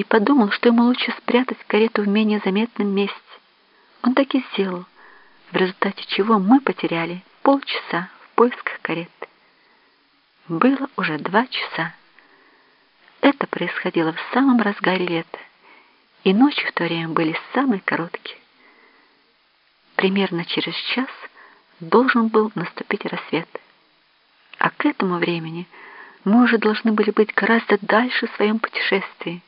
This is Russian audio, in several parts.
и подумал, что ему лучше спрятать карету в менее заметном месте. Он так и сделал, в результате чего мы потеряли полчаса в поисках кареты. Было уже два часа. Это происходило в самом разгаре лета, и ночи в то время были самые короткие. Примерно через час должен был наступить рассвет, а к этому времени мы уже должны были быть гораздо дальше в своем путешествии.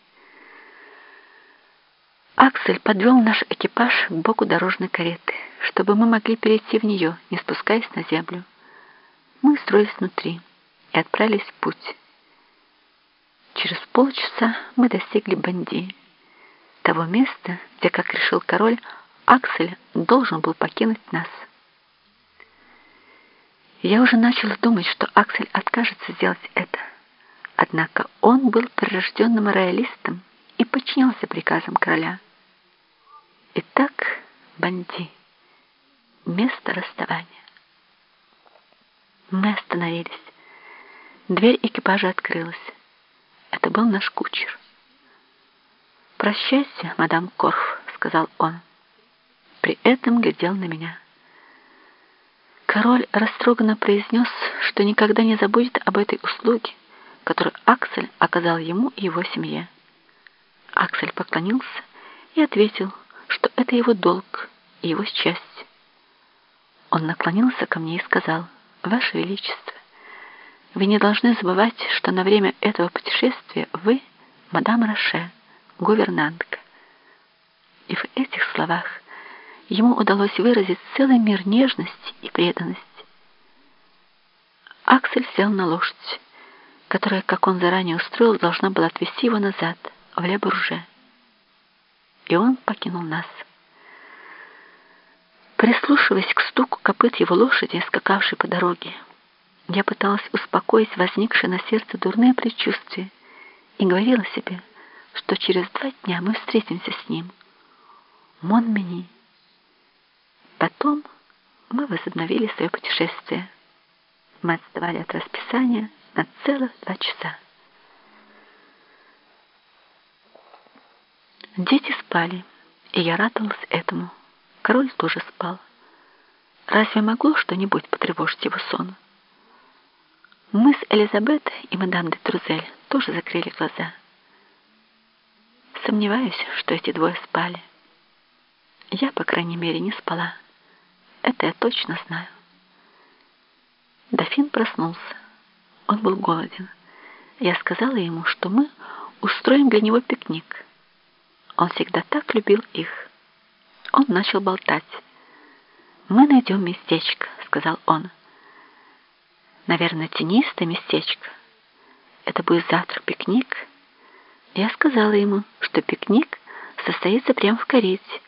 Аксель подвел наш экипаж к боку дорожной кареты, чтобы мы могли перейти в нее, не спускаясь на землю. Мы строились внутри и отправились в путь. Через полчаса мы достигли Банди, того места, где, как решил король, Аксель должен был покинуть нас. Я уже начала думать, что Аксель откажется сделать это. Однако он был прирожденным роялистом и подчинялся приказам короля. Итак, Банди. Место расставания. Мы остановились. Дверь экипажа открылась. Это был наш кучер. «Прощайся, мадам Корф», — сказал он. При этом глядел на меня. Король растроганно произнес, что никогда не забудет об этой услуге, которую Аксель оказал ему и его семье. Аксель поклонился и ответил, что это его долг и его счастье. Он наклонился ко мне и сказал, «Ваше Величество, вы не должны забывать, что на время этого путешествия вы, мадам Роше, гувернантка. И в этих словах ему удалось выразить целый мир нежности и преданности. Аксель сел на лошадь, которая, как он заранее устроил, должна была отвезти его назад, в Ле-Бурже. И он покинул нас. Прислушиваясь к стуку копыт его лошади, скакавшей по дороге, я пыталась успокоить возникшее на сердце дурное предчувствие и говорила себе, что через два дня мы встретимся с ним. Монмени. Потом мы возобновили свое путешествие. Мы отставали от расписания на целых два часа. Дети спали, и я радовалась этому. Король тоже спал. Разве могло что-нибудь потревожить его сон? Мы с Элизабет и мадам де Трузель тоже закрыли глаза. Сомневаюсь, что эти двое спали. Я, по крайней мере, не спала. Это я точно знаю. Дофин проснулся. Он был голоден. Я сказала ему, что мы устроим для него пикник. Он всегда так любил их. Он начал болтать. «Мы найдем местечко», — сказал он. «Наверное, тенистое местечко. Это будет завтра пикник». Я сказала ему, что пикник состоится прямо в карете.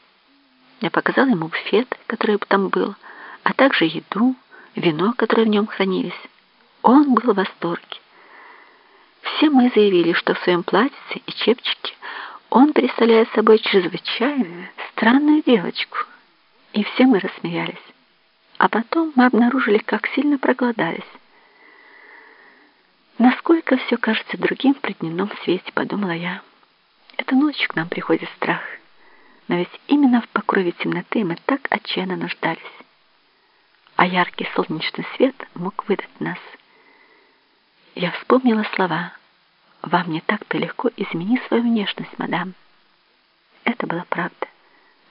Я показала ему буфет, который там был, а также еду, вино, которое в нем хранились. Он был в восторге. Все мы заявили, что в своем платьице и чепчике он представляет собой чрезвычайную, странную девочку. И все мы рассмеялись. А потом мы обнаружили, как сильно проголодались. Насколько все кажется другим при дневном свете, подумала я. Это ночью к нам приходит страх. Но ведь именно в покрове темноты мы так отчаянно нуждались. А яркий солнечный свет мог выдать нас. Я вспомнила слова «Вам не так-то легко изменить свою внешность, мадам». Это была правда.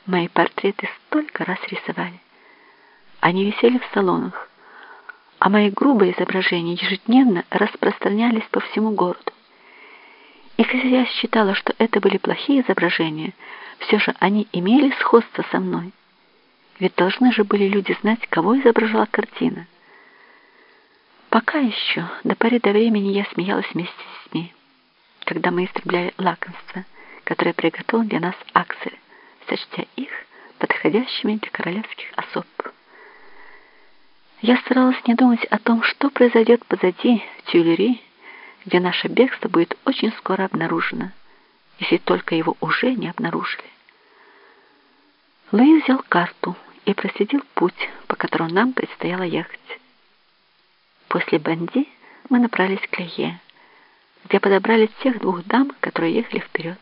Мои портреты столько раз рисовали. Они висели в салонах, а мои грубые изображения ежедневно распространялись по всему городу. И хотя я считала, что это были плохие изображения, все же они имели сходство со мной. Ведь должны же были люди знать, кого изображала картина. Пока еще, до поры до времени, я смеялась вместе с детьми, когда мы истребляли лакомства, которые приготовил для нас Аксель, сочтя их подходящими для королевских особ. Я старалась не думать о том, что произойдет позади, Тюлери, где наше бегство будет очень скоро обнаружено, если только его уже не обнаружили. Луи взял карту и проследил путь, по которому нам предстояло ехать. После Банди мы направились к Лее, где подобрали тех двух дам, которые ехали вперед.